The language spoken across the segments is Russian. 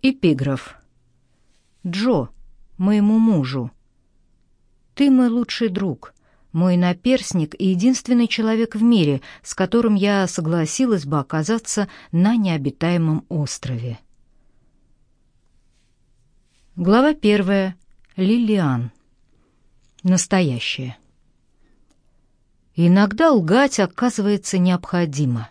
Эпиграф. Джо, моему мужу. Ты мой лучший друг, мой наперсник и единственный человек в мире, с которым я согласилась бы оказаться на необитаемом острове. Глава первая. Лилиан. Настоящее. Иногда лгать оказывается необходимо.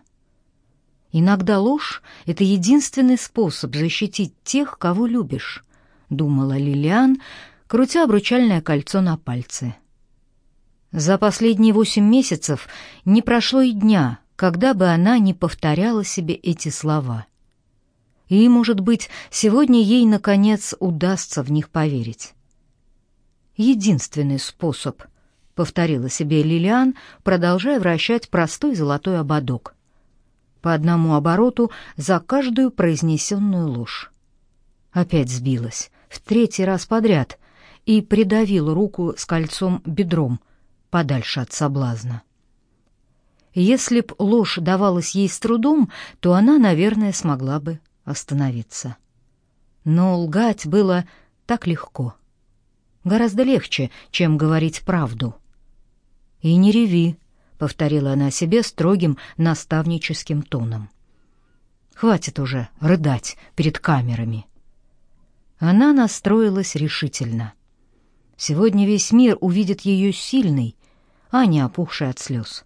Иногда ложь — это единственный способ защитить тех, кого любишь, думала Лилиан, крутя обручальное кольцо на пальце. За последние восемь месяцев не прошло и дня, когда бы она не повторяла себе эти слова. И, может быть, сегодня ей, наконец, удастся в них поверить. «Единственный способ», — повторила себе Лилиан, продолжая вращать простой золотой ободок по одному обороту за каждую произнесенную ложь. Опять сбилась, в третий раз подряд, и придавила руку с кольцом бедром, подальше от соблазна. Если б ложь давалась ей с трудом, то она, наверное, смогла бы остановиться. Но лгать было так легко. Гораздо легче, чем говорить правду. И не реви, — повторила она себе строгим наставническим тоном. «Хватит уже рыдать перед камерами». Она настроилась решительно. Сегодня весь мир увидит ее сильной, а не опухшей от слез.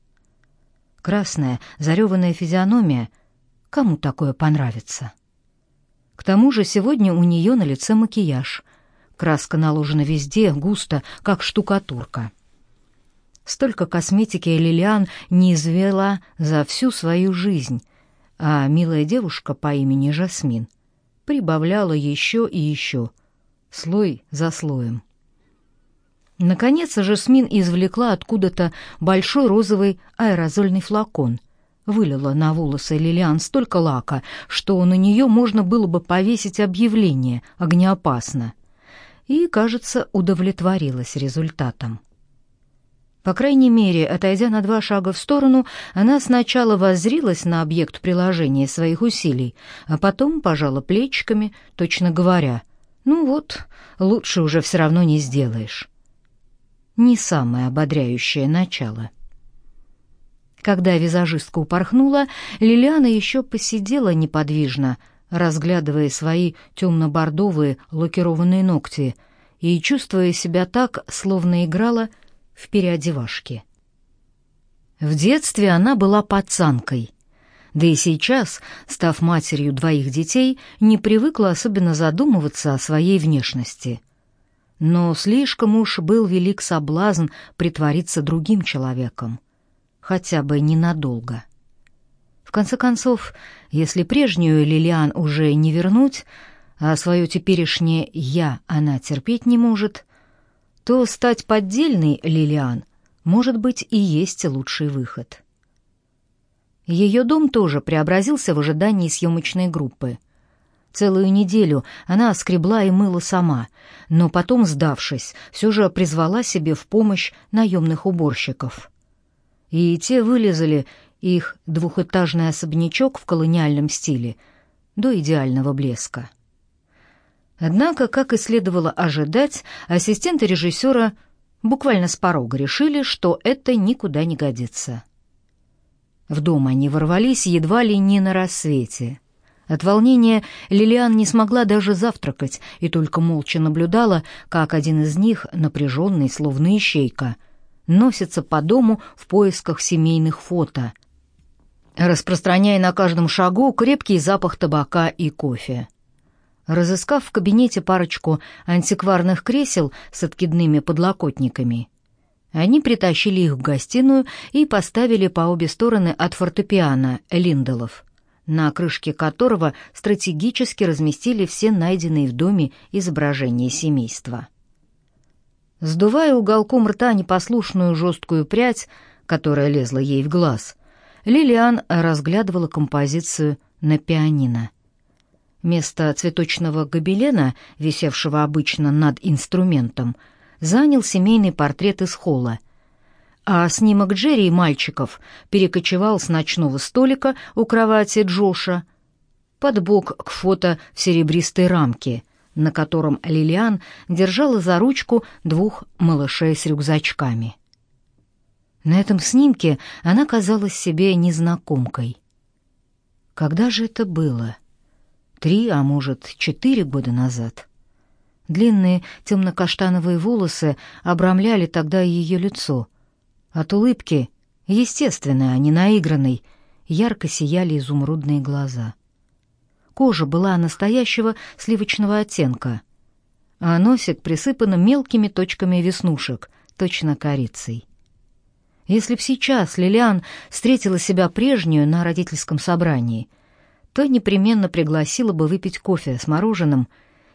Красная, зареванная физиономия — кому такое понравится? К тому же сегодня у нее на лице макияж. Краска наложена везде, густо, как штукатурка. Столько косметики Лилиан не извела за всю свою жизнь, а милая девушка по имени Жасмин прибавляла еще и еще, слой за слоем. Наконец Жасмин извлекла откуда-то большой розовый аэрозольный флакон, вылила на волосы Лилиан столько лака, что на нее можно было бы повесить объявление «Огнеопасно», и, кажется, удовлетворилась результатом. По крайней мере, отойдя на два шага в сторону, она сначала воззрилась на объект приложения своих усилий, а потом пожала плечиками, точно говоря, «Ну вот, лучше уже все равно не сделаешь». Не самое ободряющее начало. Когда визажистка упорхнула, Лилиана еще посидела неподвижно, разглядывая свои темно-бордовые лакированные ногти и чувствуя себя так, словно играла — в переодевашке. В детстве она была пацанкой, да и сейчас, став матерью двоих детей, не привыкла особенно задумываться о своей внешности. Но слишком уж был велик соблазн притвориться другим человеком, хотя бы ненадолго. В конце концов, если прежнюю Лилиан уже не вернуть, а свое теперешнее «я» она терпеть не может, то стать поддельной Лилиан, может быть, и есть лучший выход. Ее дом тоже преобразился в ожидании съемочной группы. Целую неделю она скребла и мыла сама, но потом, сдавшись, все же призвала себе в помощь наемных уборщиков. И те вылезали их двухэтажный особнячок в колониальном стиле до идеального блеска. Однако, как и следовало ожидать, ассистенты режиссера буквально с порога решили, что это никуда не годится. В дом они ворвались едва ли не на рассвете. От волнения Лилиан не смогла даже завтракать и только молча наблюдала, как один из них, напряженный, словно ищейка, носится по дому в поисках семейных фото, распространяя на каждом шагу крепкий запах табака и кофе. Разыскав в кабинете парочку антикварных кресел с откидными подлокотниками, они притащили их в гостиную и поставили по обе стороны от фортепиано Линделов, на крышке которого стратегически разместили все найденные в доме изображения семейства. Сдувая уголком рта непослушную жесткую прядь, которая лезла ей в глаз, Лилиан разглядывала композицию на пианино — Место цветочного гобелена, висевшего обычно над инструментом, занял семейный портрет из холла, а снимок Джерри и мальчиков перекочевал с ночного столика у кровати Джоша под бок к фото в серебристой рамке, на котором Лилиан держала за ручку двух малышей с рюкзачками. На этом снимке она казалась себе незнакомкой. Когда же это было? Три, а может, четыре года назад. Длинные темно-каштановые волосы обрамляли тогда ее лицо. От улыбки, естественной, а не наигранной, ярко сияли изумрудные глаза. Кожа была настоящего сливочного оттенка, а носик присыпан мелкими точками веснушек, точно корицей. Если б сейчас Лилиан встретила себя прежнюю на родительском собрании, то непременно пригласила бы выпить кофе с мороженым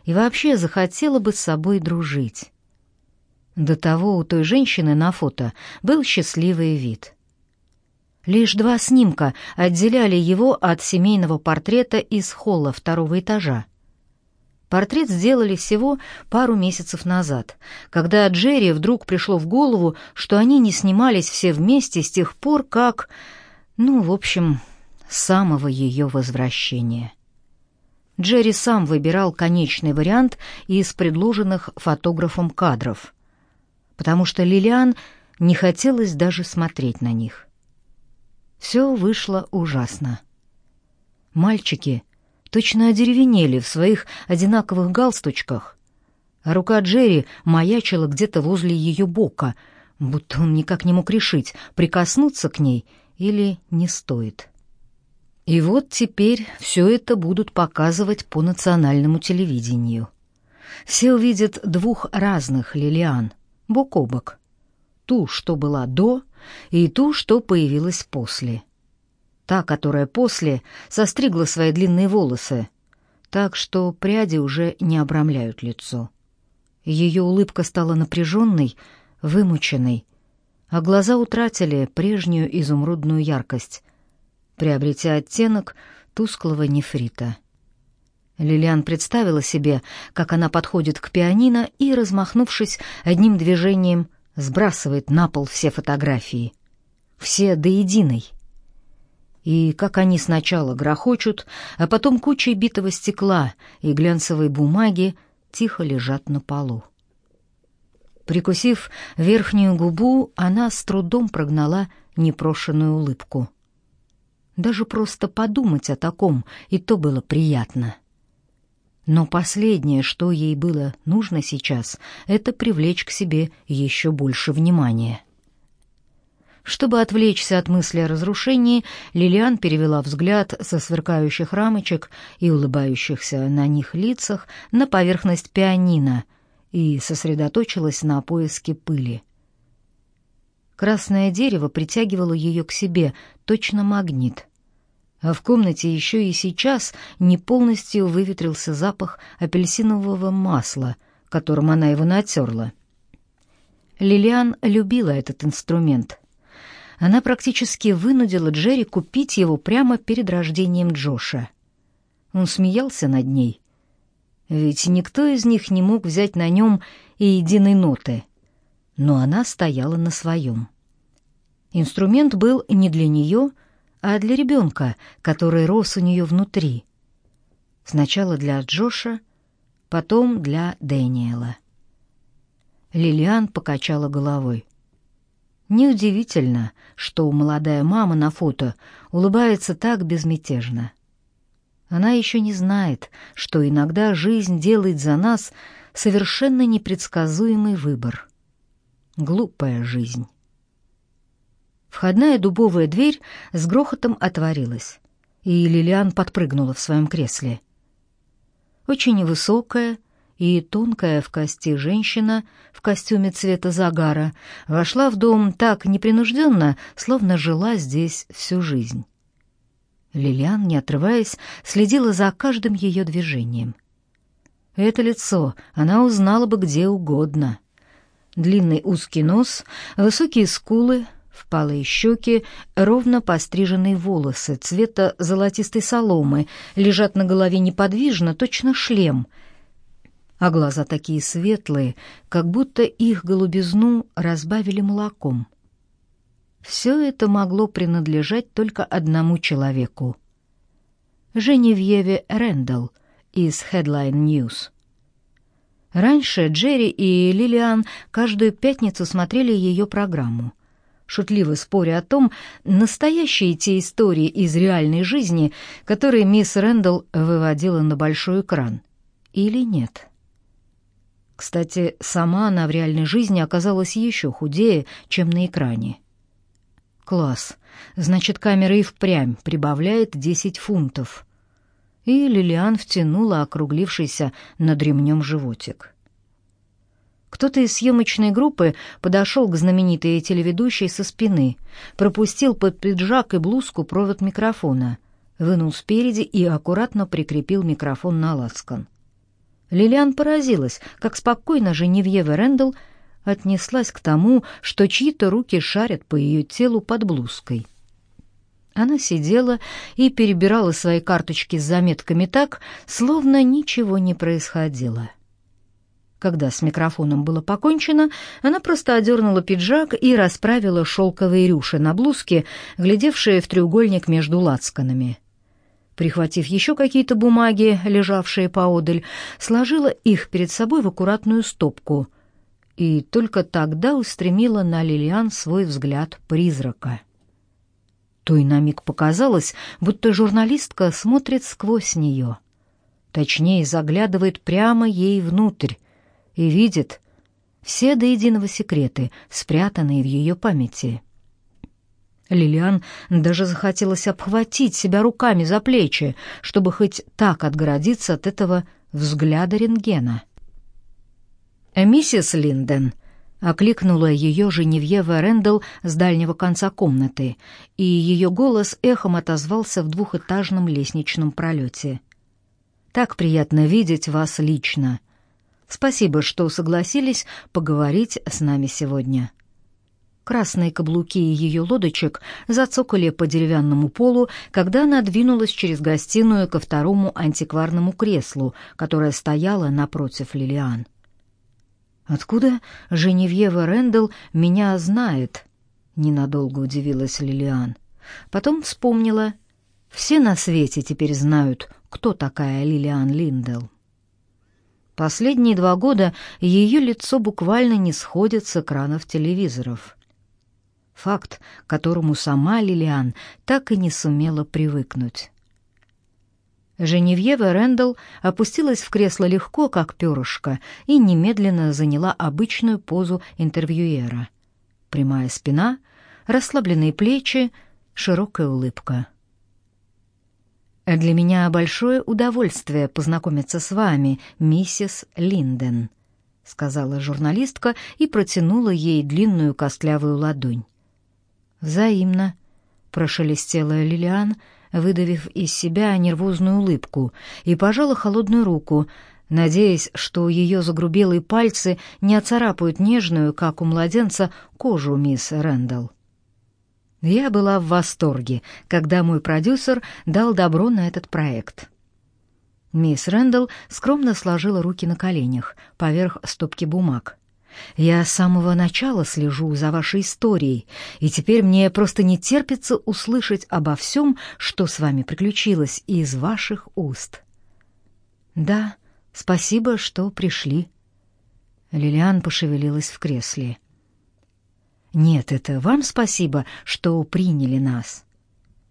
и вообще захотела бы с собой дружить. До того у той женщины на фото был счастливый вид. Лишь два снимка отделяли его от семейного портрета из холла второго этажа. Портрет сделали всего пару месяцев назад, когда Джерри вдруг пришло в голову, что они не снимались все вместе с тех пор, как... Ну, в общем, самого ее возвращения. Джерри сам выбирал конечный вариант из предложенных фотографом кадров, потому что Лилиан не хотелось даже смотреть на них. Все вышло ужасно. Мальчики точно одеревенели в своих одинаковых галстучках, а рука Джерри маячила где-то возле ее бока, будто он никак не мог решить, прикоснуться к ней или не стоит. И вот теперь все это будут показывать по национальному телевидению. Все увидят двух разных Лилиан, бок о бок. Ту, что была до, и ту, что появилась после. Та, которая после, состригла свои длинные волосы, так что пряди уже не обрамляют лицо. Ее улыбка стала напряженной, вымученной, а глаза утратили прежнюю изумрудную яркость, приобретя оттенок тусклого нефрита. Лилиан представила себе, как она подходит к пианино и, размахнувшись одним движением, сбрасывает на пол все фотографии. Все до единой. И как они сначала грохочут, а потом кучей битого стекла и глянцевой бумаги тихо лежат на полу. Прикусив верхнюю губу, она с трудом прогнала непрошенную улыбку. Даже просто подумать о таком, и то было приятно. Но последнее, что ей было нужно сейчас, это привлечь к себе еще больше внимания. Чтобы отвлечься от мысли о разрушении, Лилиан перевела взгляд со сверкающих рамочек и улыбающихся на них лицах на поверхность пианино и сосредоточилась на поиске пыли. Красное дерево притягивало ее к себе, точно магнит а в комнате еще и сейчас не полностью выветрился запах апельсинового масла, которым она его натерла. Лилиан любила этот инструмент. Она практически вынудила Джерри купить его прямо перед рождением Джоша. Он смеялся над ней. Ведь никто из них не мог взять на нем и единой ноты. Но она стояла на своем. Инструмент был не для нее, а для ребенка, который рос у нее внутри. Сначала для Джоша, потом для Дэниела. Лилиан покачала головой. Неудивительно, что молодая мама на фото улыбается так безмятежно. Она еще не знает, что иногда жизнь делает за нас совершенно непредсказуемый выбор. Глупая жизнь. Входная дубовая дверь с грохотом отворилась, и Лилиан подпрыгнула в своем кресле. Очень высокая и тонкая в кости женщина в костюме цвета загара вошла в дом так непринужденно, словно жила здесь всю жизнь. Лилиан, не отрываясь, следила за каждым ее движением. Это лицо она узнала бы где угодно. Длинный узкий нос, высокие скулы, впалые щеки, ровно постриженные волосы цвета золотистой соломы лежат на голове неподвижно, точно шлем, а глаза такие светлые, как будто их голубизну разбавили молоком. Все это могло принадлежать только одному человеку. Женевьеве Рэндалл из Headline News. Раньше Джерри и Лилиан каждую пятницу смотрели ее программу. Шутливо споря о том, настоящие те истории из реальной жизни, которые мисс Рэндалл выводила на большой экран, или нет. Кстати, сама она в реальной жизни оказалась еще худее, чем на экране. Класс. Значит, камера и впрямь прибавляет 10 фунтов и Лилиан втянула округлившийся над ремнем животик. Кто-то из съемочной группы подошел к знаменитой телеведущей со спины, пропустил под пиджак и блузку провод микрофона, вынул спереди и аккуратно прикрепил микрофон на лацкан. Лилиан поразилась, как спокойно Женевьева Рэндалл отнеслась к тому, что чьи-то руки шарят по ее телу под блузкой. Она сидела и перебирала свои карточки с заметками так, словно ничего не происходило. Когда с микрофоном было покончено, она просто одернула пиджак и расправила шелковые рюши на блузке, глядевшие в треугольник между лацканами. Прихватив еще какие-то бумаги, лежавшие поодаль, сложила их перед собой в аккуратную стопку и только тогда устремила на Лилиан свой взгляд призрака. Той на миг показалось, будто журналистка смотрит сквозь нее. Точнее, заглядывает прямо ей внутрь и видит все до единого секреты, спрятанные в ее памяти. Лилиан даже захотелось обхватить себя руками за плечи, чтобы хоть так отгородиться от этого взгляда рентгена. «Миссис Линден», Окликнула ее Женевьева Рэндалл с дальнего конца комнаты, и ее голос эхом отозвался в двухэтажном лестничном пролете. «Так приятно видеть вас лично. Спасибо, что согласились поговорить с нами сегодня». Красные каблуки ее лодочек зацокали по деревянному полу, когда она двинулась через гостиную ко второму антикварному креслу, которое стояло напротив Лилиан. Откуда Женевьева Рэндалл меня знает? Ненадолго удивилась Лилиан. Потом вспомнила. Все на свете теперь знают, кто такая Лилиан Линдел. Последние два года ее лицо буквально не сходит с экранов телевизоров. Факт, к которому сама Лилиан так и не сумела привыкнуть. Женевьева Рэндалл опустилась в кресло легко, как перышко, и немедленно заняла обычную позу интервьюера. Прямая спина, расслабленные плечи, широкая улыбка. «Для меня большое удовольствие познакомиться с вами, миссис Линден», — сказала журналистка и протянула ей длинную костлявую ладонь. «Взаимно», — прошелестела Лилиан, — выдавив из себя нервозную улыбку, и пожала холодную руку, надеясь, что ее загрубелые пальцы не оцарапают нежную, как у младенца, кожу мисс Рэндалл. Я была в восторге, когда мой продюсер дал добро на этот проект. Мисс Рэндалл скромно сложила руки на коленях поверх стопки бумаг. Я с самого начала слежу за вашей историей, и теперь мне просто не терпится услышать обо всем, что с вами приключилось из ваших уст. Да, спасибо, что пришли. Лилиан пошевелилась в кресле. Нет, это вам спасибо, что приняли нас.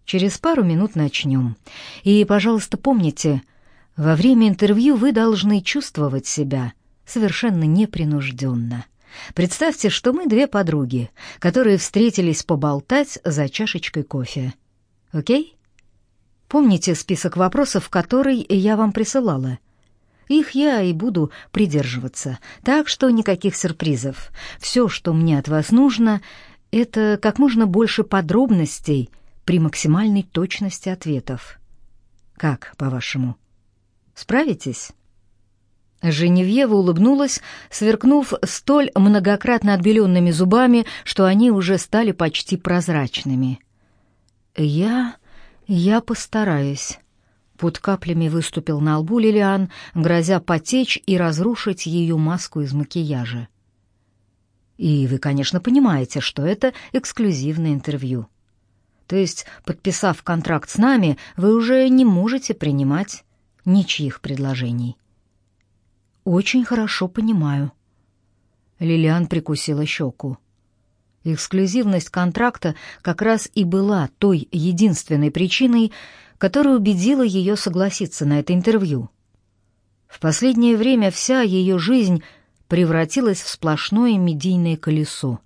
Через пару минут начнем. И, пожалуйста, помните, во время интервью вы должны чувствовать себя совершенно непринужденно. Представьте, что мы две подруги, которые встретились поболтать за чашечкой кофе. Окей? Помните список вопросов, который я вам присылала? Их я и буду придерживаться, так что никаких сюрпризов. Все, что мне от вас нужно, это как можно больше подробностей при максимальной точности ответов. Как, по-вашему? Справитесь? Женевьева улыбнулась, сверкнув столь многократно отбеленными зубами, что они уже стали почти прозрачными. «Я... я постараюсь». Под каплями выступил на лбу Лилиан, грозя потечь и разрушить ее маску из макияжа. «И вы, конечно, понимаете, что это эксклюзивное интервью». То есть, подписав контракт с нами, вы уже не можете принимать ничьих предложений. Очень хорошо понимаю. Лилиан прикусила щеку. Эксклюзивность контракта как раз и была той единственной причиной, которая убедила ее согласиться на это интервью. В последнее время вся ее жизнь превратилась в сплошное медийное колесо.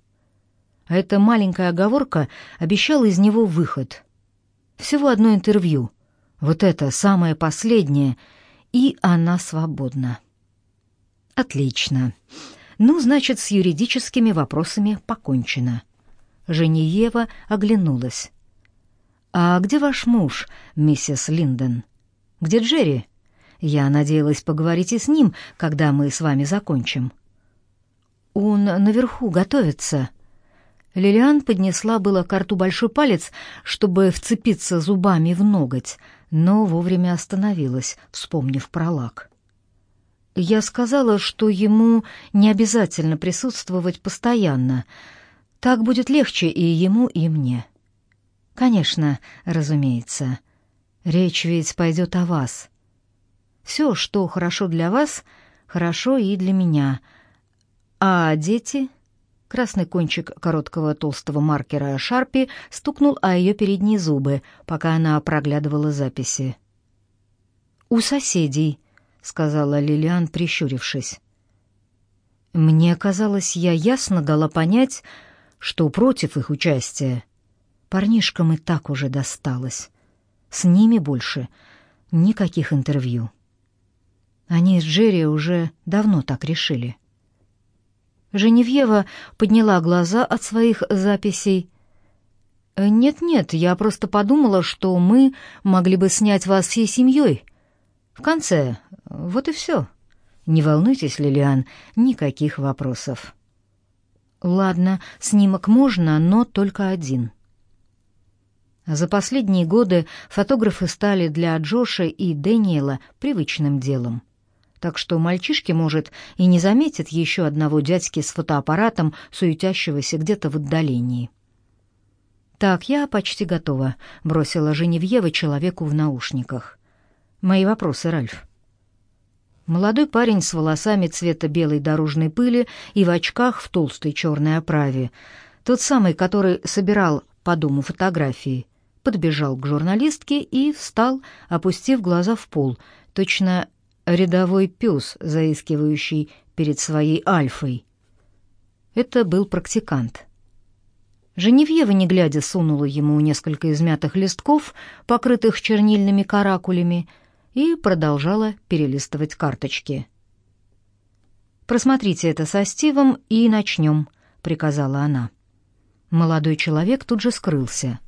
А эта маленькая оговорка обещала из него выход. Всего одно интервью. Вот это самое последнее, и она свободна. Отлично. Ну, значит, с юридическими вопросами покончено. Женевьева оглянулась. А где ваш муж, миссис Линден? Где Джерри? Я надеялась поговорить и с ним, когда мы с вами закончим. Он наверху готовится. Лилиан поднесла было к рту большой палец, чтобы вцепиться зубами в ноготь, но вовремя остановилась, вспомнив про лак. Я сказала, что ему не обязательно присутствовать постоянно. Так будет легче и ему, и мне. Конечно, разумеется. Речь ведь пойдет о вас. Все, что хорошо для вас, хорошо и для меня. А дети... Красный кончик короткого толстого маркера Шарпи стукнул о ее передние зубы, пока она проглядывала записи. «У соседей», — сказала Лилиан, прищурившись. «Мне казалось, я ясно дала понять, что против их участия. Парнишкам и так уже досталось. С ними больше никаких интервью. Они с Джерри уже давно так решили». Женевьева подняла глаза от своих записей. «Нет-нет, я просто подумала, что мы могли бы снять вас всей семьей. В конце, вот и все. Не волнуйтесь, Лилиан, никаких вопросов. Ладно, снимок можно, но только один. За последние годы фотографы стали для Джоша и Дэниела привычным делом. Так что мальчишки, может, и не заметят еще одного дядьки с фотоаппаратом, суетящегося где-то в отдалении. «Так, я почти готова», — бросила Женевьева человеку в наушниках. «Мои вопросы, Ральф». Молодой парень с волосами цвета белой дорожной пыли и в очках в толстой черной оправе, тот самый, который собирал по дому фотографии, подбежал к журналистке и встал, опустив глаза в пол, точно рядовой пес, заискивающий перед своей альфой. Это был практикант. Женевьева, не глядя, сунула ему несколько измятых листков, покрытых чернильными каракулями, и продолжала перелистывать карточки. «Просмотрите это со Стивом и начнем», — приказала она. Молодой человек тут же скрылся.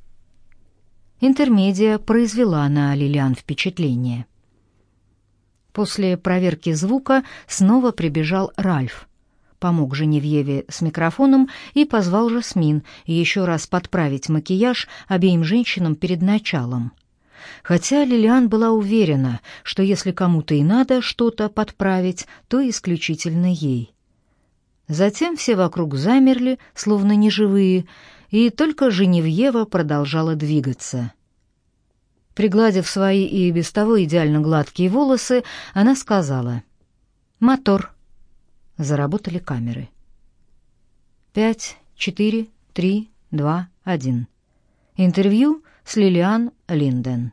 Интермедия произвела на Лилиан впечатление. После проверки звука снова прибежал Ральф. Помог Женевьеве с микрофоном и позвал Жасмин еще раз подправить макияж обеим женщинам перед началом — хотя Лилиан была уверена, что если кому-то и надо что-то подправить, то исключительно ей. Затем все вокруг замерли, словно неживые, и только Женевьева продолжала двигаться. Пригладив свои и без того идеально гладкие волосы, она сказала «Мотор». Заработали камеры. «Пять, четыре, три, два, один». Интервью с Лилиан Линден.